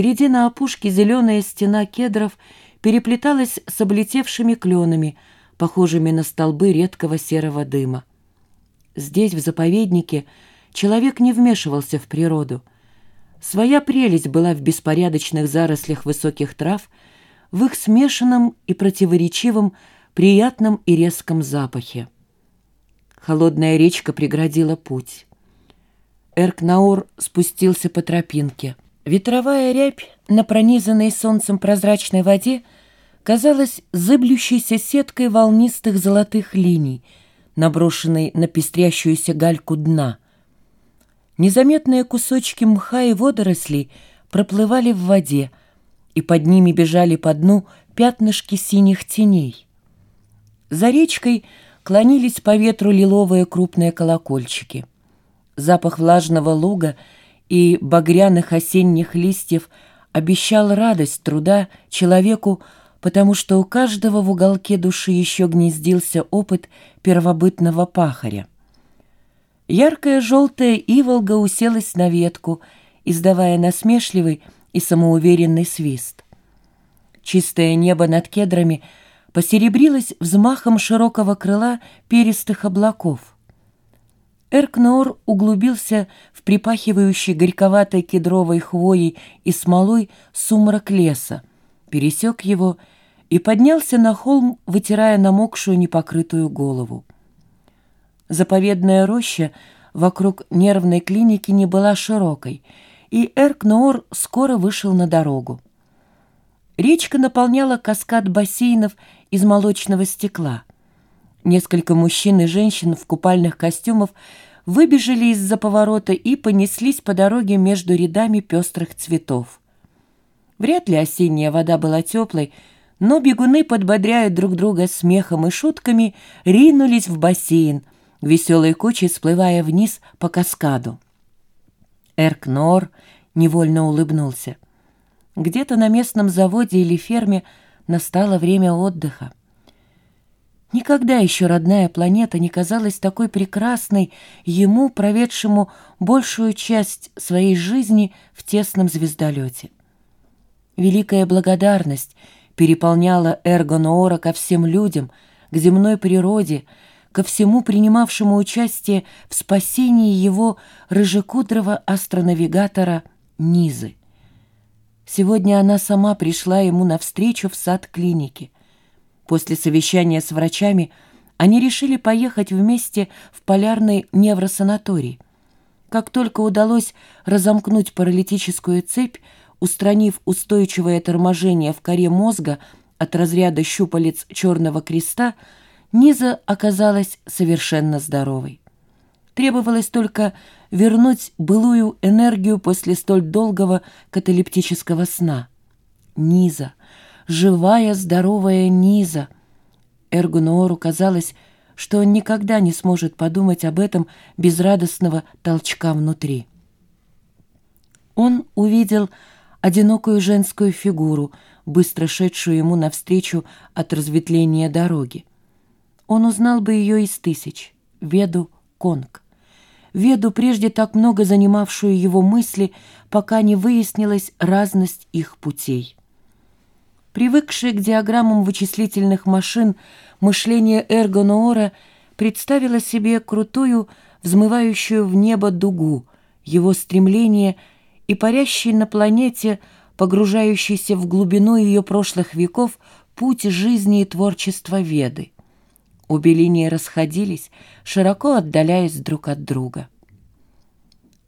Впереди на опушке зеленая стена кедров переплеталась с облетевшими кленами, похожими на столбы редкого серого дыма. Здесь, в заповеднике, человек не вмешивался в природу. Своя прелесть была в беспорядочных зарослях высоких трав, в их смешанном и противоречивом, приятном и резком запахе. Холодная речка преградила путь. Эркнаур спустился по тропинке. Ветровая рябь на пронизанной солнцем прозрачной воде казалась зыблющейся сеткой волнистых золотых линий, наброшенной на пестрящуюся гальку дна. Незаметные кусочки мха и водорослей проплывали в воде, и под ними бежали по дну пятнышки синих теней. За речкой клонились по ветру лиловые крупные колокольчики. Запах влажного луга и багряных осенних листьев обещал радость труда человеку, потому что у каждого в уголке души еще гнездился опыт первобытного пахаря. Яркая желтая иволга уселась на ветку, издавая насмешливый и самоуверенный свист. Чистое небо над кедрами посеребрилось взмахом широкого крыла перистых облаков. Эркноор углубился в припахивающий горьковатой кедровой хвоей и смолой сумрак леса, пересек его и поднялся на холм, вытирая намокшую непокрытую голову. Заповедная роща вокруг нервной клиники не была широкой, и Эркноор скоро вышел на дорогу. Речка наполняла каскад бассейнов из молочного стекла. Несколько мужчин и женщин в купальных костюмах выбежали из-за поворота и понеслись по дороге между рядами пестрых цветов. Вряд ли осенняя вода была теплой, но бегуны, подбодряя друг друга смехом и шутками, ринулись в бассейн, веселой кучей всплывая вниз по каскаду. Эркнор невольно улыбнулся. Где-то на местном заводе или ферме настало время отдыха. Никогда еще родная планета не казалась такой прекрасной ему, проведшему большую часть своей жизни в тесном звездолете. Великая благодарность переполняла Эргоноора ко всем людям, к земной природе, ко всему принимавшему участие в спасении его рыжекудрого астронавигатора Низы. Сегодня она сама пришла ему навстречу в сад клиники — После совещания с врачами они решили поехать вместе в полярный невросанаторий. Как только удалось разомкнуть паралитическую цепь, устранив устойчивое торможение в коре мозга от разряда щупалец черного креста, Низа оказалась совершенно здоровой. Требовалось только вернуть былую энергию после столь долгого каталептического сна. Низа, живая, здоровая Низа. Эргуноору казалось, что он никогда не сможет подумать об этом без радостного толчка внутри. Он увидел одинокую женскую фигуру, быстро шедшую ему навстречу от разветвления дороги. Он узнал бы ее из тысяч — Веду Конг. Веду, прежде так много занимавшую его мысли, пока не выяснилась разность их путей. Привыкшее к диаграммам вычислительных машин, мышление Эргоноора представило себе крутую, взмывающую в небо дугу, его стремление и парящий на планете, погружающийся в глубину ее прошлых веков, путь жизни и творчества Веды. Обе линии расходились, широко отдаляясь друг от друга.